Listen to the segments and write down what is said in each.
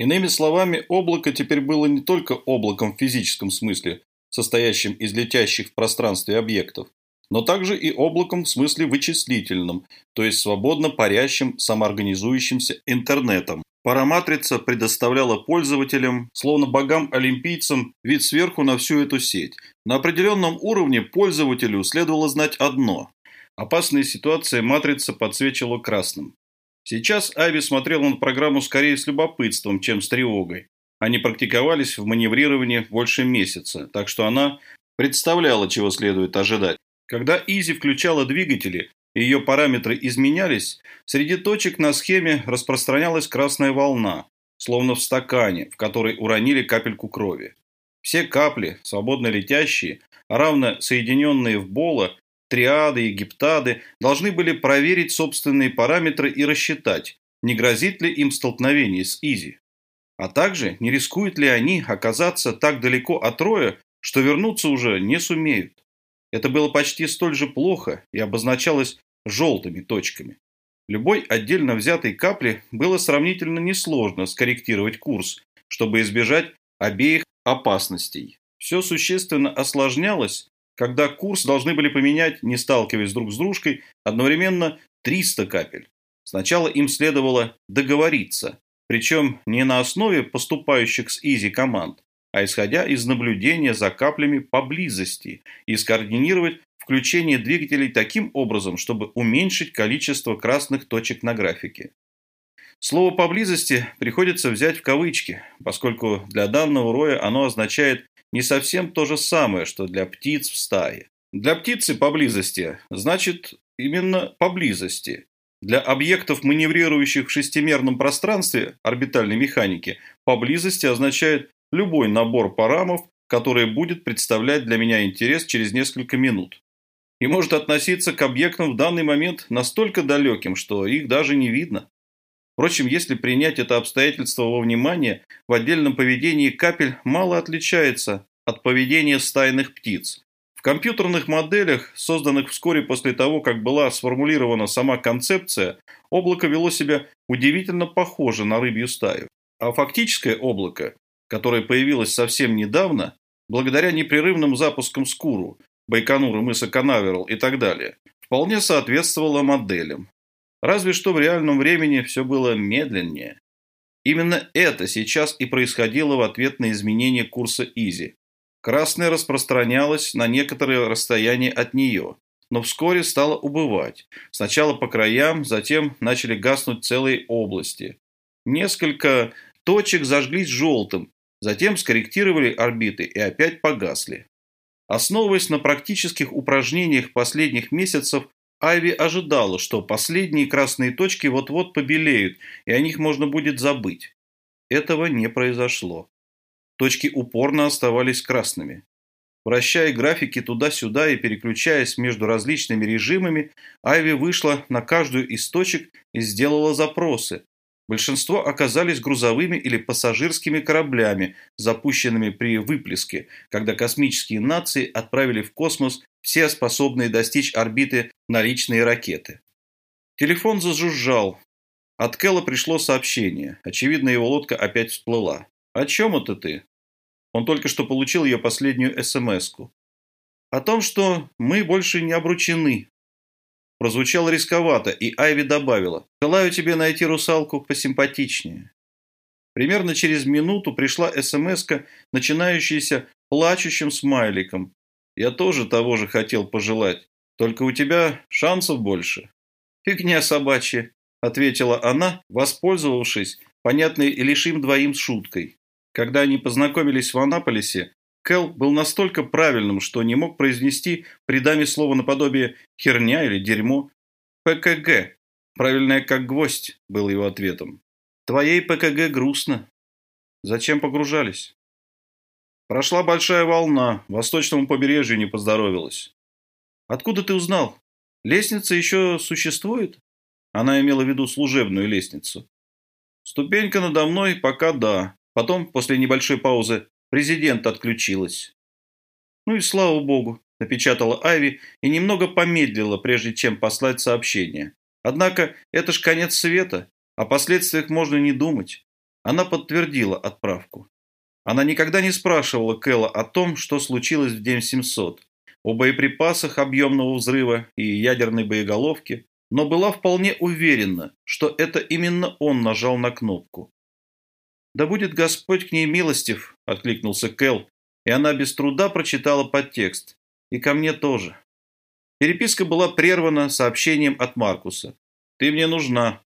Иными словами, облако теперь было не только облаком в физическом смысле, состоящим из летящих в пространстве объектов, но также и облаком в смысле вычислительном, то есть свободно парящим самоорганизующимся интернетом. Параматрица предоставляла пользователям, словно богам-олимпийцам, вид сверху на всю эту сеть. На определенном уровне пользователю следовало знать одно. Опасные ситуации матрица подсвечивала красным. Сейчас Айви смотрела на программу скорее с любопытством, чем с тревогой. Они практиковались в маневрировании больше месяца, так что она представляла, чего следует ожидать. Когда Изи включала двигатели, и ее параметры изменялись, среди точек на схеме распространялась красная волна, словно в стакане, в который уронили капельку крови. Все капли, свободно летящие, равно соединенные в бола, триады и гептады, должны были проверить собственные параметры и рассчитать, не грозит ли им столкновение с Изи. А также, не рискуют ли они оказаться так далеко от Роя, что вернуться уже не сумеют. Это было почти столь же плохо и обозначалось желтыми точками. Любой отдельно взятой капле было сравнительно несложно скорректировать курс, чтобы избежать обеих опасностей. Все существенно осложнялось, когда курс должны были поменять, не сталкиваясь друг с дружкой, одновременно 300 капель. Сначала им следовало договориться, причем не на основе поступающих с Изи команд, а исходя из наблюдения за каплями поблизости и скоординировать включение двигателей таким образом, чтобы уменьшить количество красных точек на графике. Слово «поблизости» приходится взять в кавычки, поскольку для данного роя оно означает не совсем то же самое, что для птиц в стае. Для птицы поблизости значит именно поблизости. Для объектов, маневрирующих в шестимерном пространстве орбитальной механики, поблизости означает любой набор парамов, который будет представлять для меня интерес через несколько минут. И может относиться к объектам в данный момент настолько далеким, что их даже не видно. Впрочем, если принять это обстоятельство во внимание, в отдельном поведении капель мало отличается от поведения стайных птиц. В компьютерных моделях, созданных вскоре после того, как была сформулирована сама концепция, облако вело себя удивительно похоже на рыбью стаю. А фактическое облако которая появилась совсем недавно, благодаря непрерывным запускам Скуру, Байконура, мыса Канаверал и так далее, вполне соответствовала моделям. Разве что в реальном времени все было медленнее. Именно это сейчас и происходило в ответ на изменение курса Изи. Красное распространялось на некоторое расстояние от нее, но вскоре стало убывать. Сначала по краям, затем начали гаснуть целые области. Несколько точек зажглись желтым, Затем скорректировали орбиты и опять погасли. Основываясь на практических упражнениях последних месяцев, Айви ожидала, что последние красные точки вот-вот побелеют, и о них можно будет забыть. Этого не произошло. Точки упорно оставались красными. Вращая графики туда-сюда и переключаясь между различными режимами, Айви вышла на каждую из точек и сделала запросы, Большинство оказались грузовыми или пассажирскими кораблями, запущенными при выплеске, когда космические нации отправили в космос все способные достичь орбиты наличные ракеты. Телефон зажужжал. От Кэлла пришло сообщение. Очевидно, его лодка опять всплыла. «О чем это ты?» Он только что получил ее последнюю СМС-ку. «О том, что мы больше не обручены», Прозвучало рисковато, и Айви добавила «Желаю тебе найти русалку посимпатичнее». Примерно через минуту пришла смс начинающаяся плачущим смайликом. «Я тоже того же хотел пожелать, только у тебя шансов больше». «Фигня собачья», — ответила она, воспользовавшись понятной лишь им двоим шуткой. Когда они познакомились в Анаполисе, Кэл был настолько правильным, что не мог произнести при даме слово наподобие «херня» или «дерьмо». «ПКГ». Правильное как гвоздь, был его ответом. «Твоей ПКГ грустно». «Зачем погружались?» «Прошла большая волна, восточному побережью не поздоровилась». «Откуда ты узнал? Лестница еще существует?» Она имела в виду служебную лестницу. «Ступенька надо мной пока да. Потом, после небольшой паузы, Президент отключилась. Ну и слава богу, напечатала Айви и немного помедлила, прежде чем послать сообщение. Однако это ж конец света, о последствиях можно не думать. Она подтвердила отправку. Она никогда не спрашивала Кэлла о том, что случилось в день 700, о боеприпасах объемного взрыва и ядерной боеголовке, но была вполне уверена, что это именно он нажал на кнопку. «Да будет Господь к ней милостив», – откликнулся Кэл, и она без труда прочитала подтекст. «И ко мне тоже». Переписка была прервана сообщением от Маркуса. «Ты мне нужна».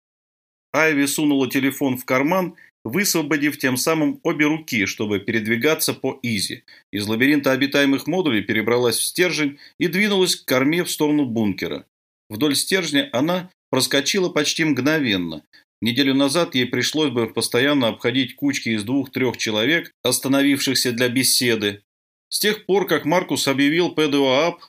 Айви сунула телефон в карман, высвободив тем самым обе руки, чтобы передвигаться по изи. Из лабиринта обитаемых модулей перебралась в стержень и двинулась к корме в сторону бункера. Вдоль стержня она проскочила почти мгновенно. Неделю назад ей пришлось бы постоянно обходить кучки из двух-трех человек, остановившихся для беседы. С тех пор, как Маркус объявил ПДОАП,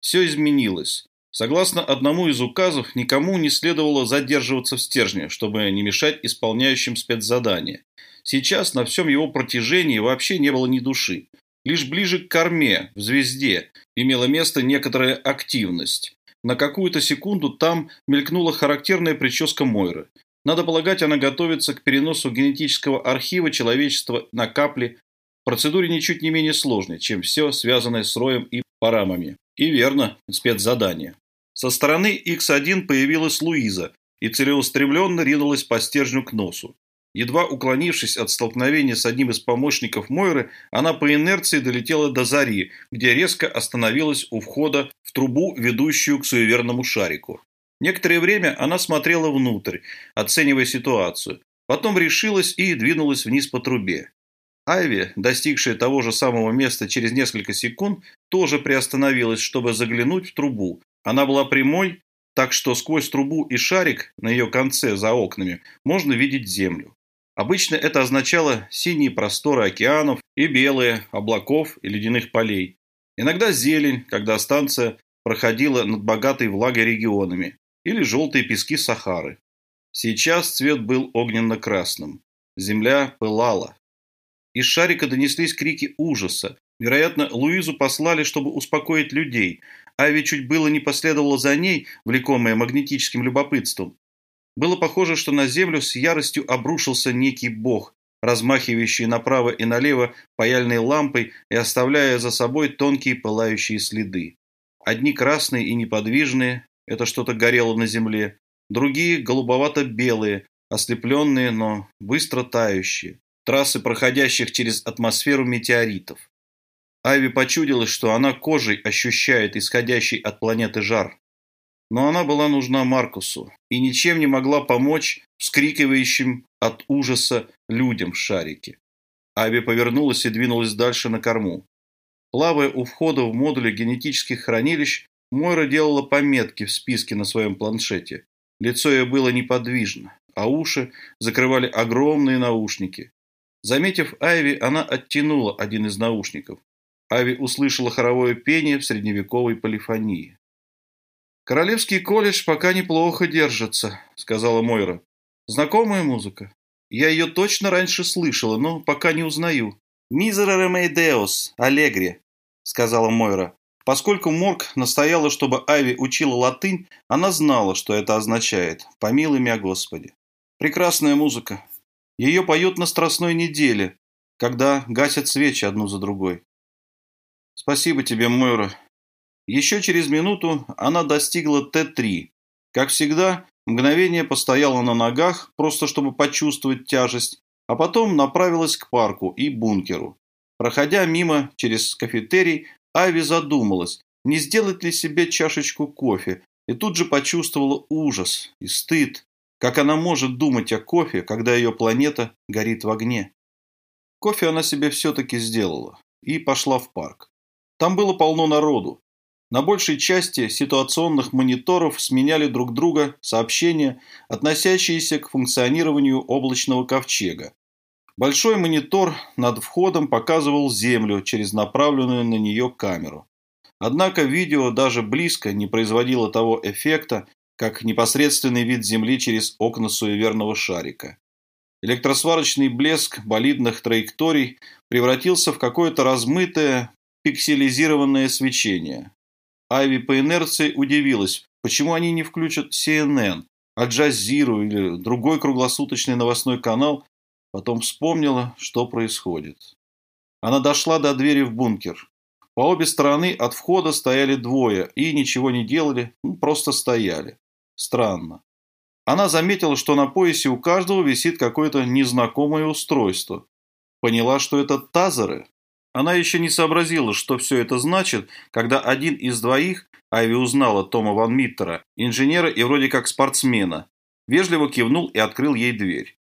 все изменилось. Согласно одному из указов, никому не следовало задерживаться в стержне, чтобы не мешать исполняющим спецзадания. Сейчас на всем его протяжении вообще не было ни души. Лишь ближе к корме, в звезде, имела место некоторая активность. На какую-то секунду там мелькнула характерная прическа Мойры. Надо полагать, она готовится к переносу генетического архива человечества на капли. Процедуре ничуть не менее сложной, чем все, связанное с роем и парамами. И верно, спецзадание. Со стороны X1 появилась Луиза и целеустремленно ринулась по стержню к носу. Едва уклонившись от столкновения с одним из помощников Мойры, она по инерции долетела до Зари, где резко остановилась у входа в трубу, ведущую к суеверному шарику. Некоторое время она смотрела внутрь, оценивая ситуацию. Потом решилась и двинулась вниз по трубе. Айви, достигшая того же самого места через несколько секунд, тоже приостановилась, чтобы заглянуть в трубу. Она была прямой, так что сквозь трубу и шарик на ее конце за окнами можно видеть землю. Обычно это означало синие просторы океанов и белые облаков и ледяных полей. Иногда зелень, когда станция проходила над богатой влагой регионами, или желтые пески Сахары. Сейчас цвет был огненно-красным. Земля пылала. Из шарика донеслись крики ужаса. Вероятно, Луизу послали, чтобы успокоить людей. Ави чуть было не последовала за ней, влекомая магнетическим любопытством. Было похоже, что на землю с яростью обрушился некий бог, размахивающий направо и налево паяльной лампой и оставляя за собой тонкие пылающие следы. Одни красные и неподвижные, это что-то горело на земле, другие голубовато-белые, ослепленные, но быстро тающие, трассы проходящих через атмосферу метеоритов. Айви почудилось, что она кожей ощущает исходящий от планеты жар. Но она была нужна Маркусу и ничем не могла помочь вскрикивающим от ужаса людям в шарике. Айви повернулась и двинулась дальше на корму. Плавая у входа в модули генетических хранилищ, Мойра делала пометки в списке на своем планшете. Лицо ее было неподвижно, а уши закрывали огромные наушники. Заметив Айви, она оттянула один из наушников. Айви услышала хоровое пение в средневековой полифонии. «Королевский колледж пока неплохо держится», — сказала Мойра. «Знакомая музыка? Я ее точно раньше слышала, но пока не узнаю». «Мизера ремейдеус, аллегри», — сказала Мойра. Поскольку Морг настояла, чтобы Айви учила латынь, она знала, что это означает «помилуй меня, Господи». Прекрасная музыка. Ее поют на Страстной неделе, когда гасят свечи одну за другой. Спасибо тебе, Мойра. Еще через минуту она достигла Т-3. Как всегда, мгновение постояла на ногах, просто чтобы почувствовать тяжесть, а потом направилась к парку и бункеру. Проходя мимо через кафетерий, Ави задумалась, не сделать ли себе чашечку кофе, и тут же почувствовала ужас и стыд. Как она может думать о кофе, когда ее планета горит в огне? Кофе она себе все-таки сделала и пошла в парк. Там было полно народу. На большей части ситуационных мониторов сменяли друг друга сообщения, относящиеся к функционированию облачного ковчега. Большой монитор над входом показывал Землю через направленную на нее камеру. Однако видео даже близко не производило того эффекта, как непосредственный вид Земли через окна суеверного шарика. Электросварочный блеск болидных траекторий превратился в какое-то размытое, пикселизированное свечение. Айви по инерции удивилась, почему они не включат CNN, Аль-Джазиру или другой круглосуточный новостной канал, Потом вспомнила, что происходит. Она дошла до двери в бункер. По обе стороны от входа стояли двое и ничего не делали, ну, просто стояли. Странно. Она заметила, что на поясе у каждого висит какое-то незнакомое устройство. Поняла, что это тазеры. Она еще не сообразила, что все это значит, когда один из двоих, Айви узнала Тома Ван Миттера, инженера и вроде как спортсмена, вежливо кивнул и открыл ей дверь.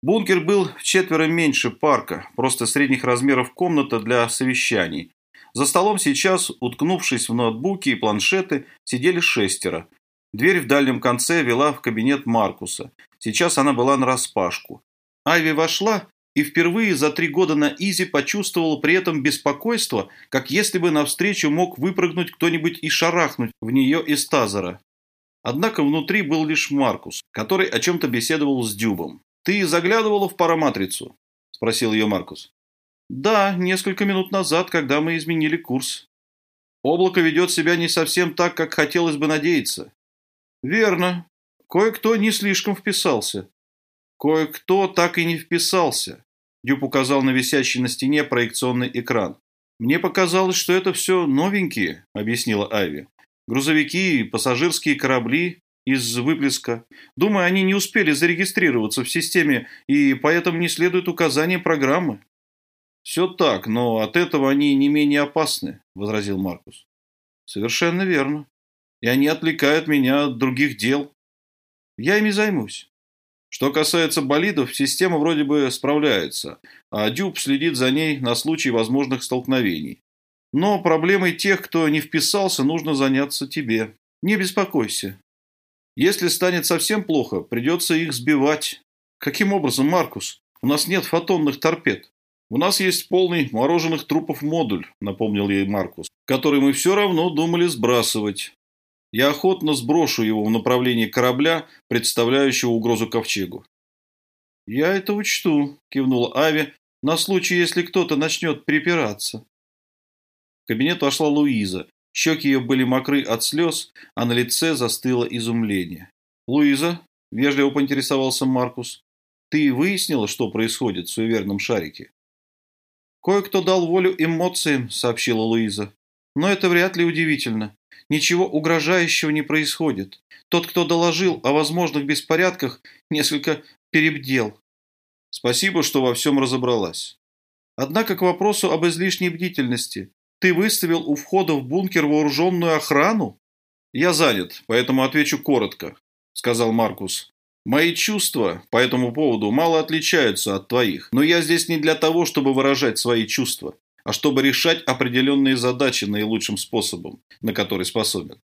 Бункер был в четверо меньше парка, просто средних размеров комната для совещаний. За столом сейчас, уткнувшись в ноутбуки и планшеты, сидели шестеро. Дверь в дальнем конце вела в кабинет Маркуса. Сейчас она была нараспашку. Айви вошла и впервые за три года на Изи почувствовала при этом беспокойство, как если бы навстречу мог выпрыгнуть кто-нибудь и шарахнуть в нее из тазера. Однако внутри был лишь Маркус, который о чем-то беседовал с Дюбом. «Ты заглядывала в параматрицу?» – спросил ее Маркус. «Да, несколько минут назад, когда мы изменили курс. Облако ведет себя не совсем так, как хотелось бы надеяться». «Верно. Кое-кто не слишком вписался». «Кое-кто так и не вписался», – Дюб указал на висящий на стене проекционный экран. «Мне показалось, что это все новенькие», – объяснила Айви. «Грузовики, пассажирские корабли, из выплеска. Думаю, они не успели зарегистрироваться в системе, и поэтому не следует указания программы. «Все так, но от этого они не менее опасны», – возразил Маркус. «Совершенно верно. И они отвлекают меня от других дел. Я ими займусь. Что касается болидов, система вроде бы справляется, а Дюб следит за ней на случай возможных столкновений. Но проблемой тех, кто не вписался, нужно заняться тебе. Не беспокойся, если станет совсем плохо, придется их сбивать. Каким образом, Маркус? У нас нет фотонных торпед. У нас есть полный мороженых трупов модуль, напомнил ей Маркус, который мы все равно думали сбрасывать. Я охотно сброшу его в направлении корабля, представляющего угрозу ковчегу. «Я это учту», – кивнула Ави, – «на случай, если кто-то начнет припираться». В кабинет вошла Луиза, Щеки ее были мокры от слез, а на лице застыло изумление. «Луиза?» – вежливо поинтересовался Маркус. «Ты выяснила, что происходит в суеверном шарике?» «Кое-кто дал волю эмоциям», – сообщила Луиза. «Но это вряд ли удивительно. Ничего угрожающего не происходит. Тот, кто доложил о возможных беспорядках, несколько перебдел. Спасибо, что во всем разобралась. Однако к вопросу об излишней бдительности. Ты выставил у входа в бункер вооруженную охрану? Я занят, поэтому отвечу коротко, сказал Маркус. Мои чувства по этому поводу мало отличаются от твоих, но я здесь не для того, чтобы выражать свои чувства, а чтобы решать определенные задачи наилучшим способом, на который способен.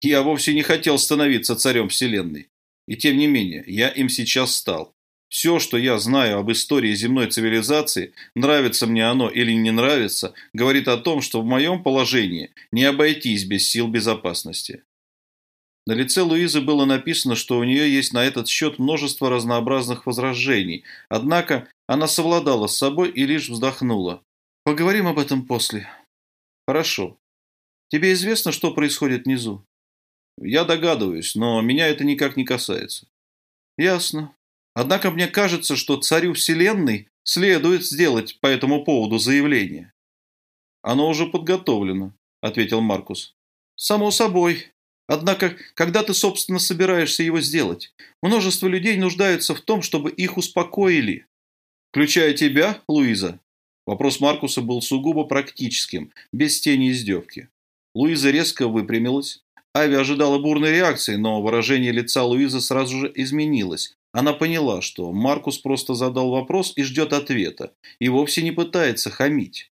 Я вовсе не хотел становиться царем Вселенной. И тем не менее, я им сейчас стал. Все, что я знаю об истории земной цивилизации, нравится мне оно или не нравится, говорит о том, что в моем положении не обойтись без сил безопасности. На лице Луизы было написано, что у нее есть на этот счет множество разнообразных возражений, однако она совладала с собой и лишь вздохнула. «Поговорим об этом после». «Хорошо. Тебе известно, что происходит внизу?» «Я догадываюсь, но меня это никак не касается». «Ясно. Однако мне кажется, что царю Вселенной следует сделать по этому поводу заявление. Оно уже подготовлено, ответил Маркус. Само собой. Однако, когда ты, собственно, собираешься его сделать? Множество людей нуждаются в том, чтобы их успокоили. Включая тебя, Луиза? Вопрос Маркуса был сугубо практическим, без тени издевки. Луиза резко выпрямилась. Ави ожидала бурной реакции, но выражение лица Луизы сразу же изменилось, она поняла, что Маркус просто задал вопрос и ждет ответа, и вовсе не пытается хамить.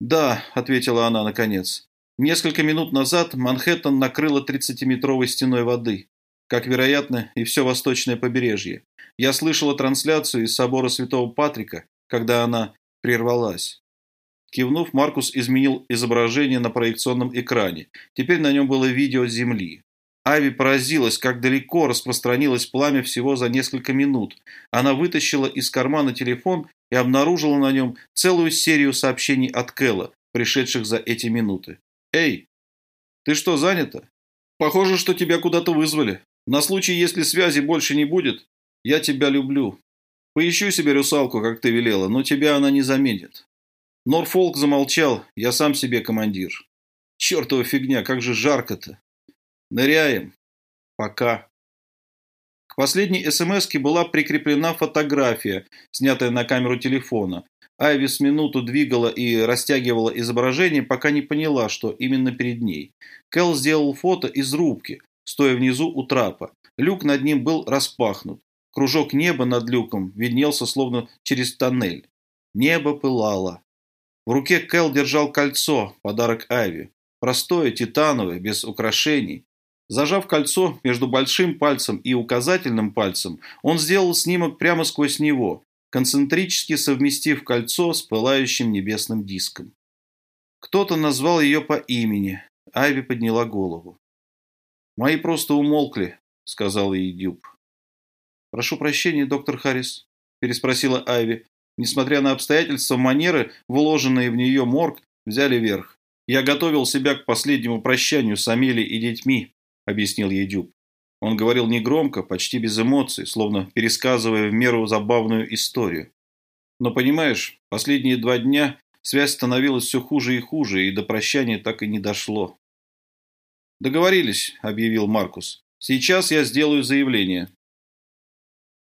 «Да», — ответила она наконец. «Несколько минут назад Манхэттен накрыло 30-метровой стеной воды, как, вероятно, и все восточное побережье. Я слышала трансляцию из собора Святого Патрика, когда она прервалась». Кивнув, Маркус изменил изображение на проекционном экране. Теперь на нем было видео Земли. Ави поразилась, как далеко распространилось пламя всего за несколько минут. Она вытащила из кармана телефон и обнаружила на нем целую серию сообщений от Кэлла, пришедших за эти минуты. «Эй, ты что, занята? Похоже, что тебя куда-то вызвали. На случай, если связи больше не будет, я тебя люблю. Поищу себе русалку, как ты велела, но тебя она не заметит. Норфолк замолчал, я сам себе командир. Чертова фигня, как же жарко-то. Ныряем. Пока. К последней смс была прикреплена фотография, снятая на камеру телефона. Айви с минуту двигала и растягивала изображение, пока не поняла, что именно перед ней. Кэл сделал фото из рубки, стоя внизу у трапа. Люк над ним был распахнут. Кружок неба над люком виднелся словно через тоннель. Небо пылало. В руке Кэл держал кольцо, подарок Айви. Простое, титановое, без украшений. Зажав кольцо между большим пальцем и указательным пальцем, он сделал снимок прямо сквозь него, концентрически совместив кольцо с пылающим небесным диском. Кто-то назвал ее по имени. Айви подняла голову. «Мои просто умолкли», — сказал ей Дюб. «Прошу прощения, доктор Харрис», – переспросила Айви. Несмотря на обстоятельства, манеры, вложенные в нее морг, взяли верх. «Я готовил себя к последнему прощанию с Амелией и детьми», – объяснил ей Дюб. Он говорил негромко, почти без эмоций, словно пересказывая в меру забавную историю. Но понимаешь, последние два дня связь становилась все хуже и хуже, и до прощания так и не дошло. «Договорились», – объявил Маркус. «Сейчас я сделаю заявление.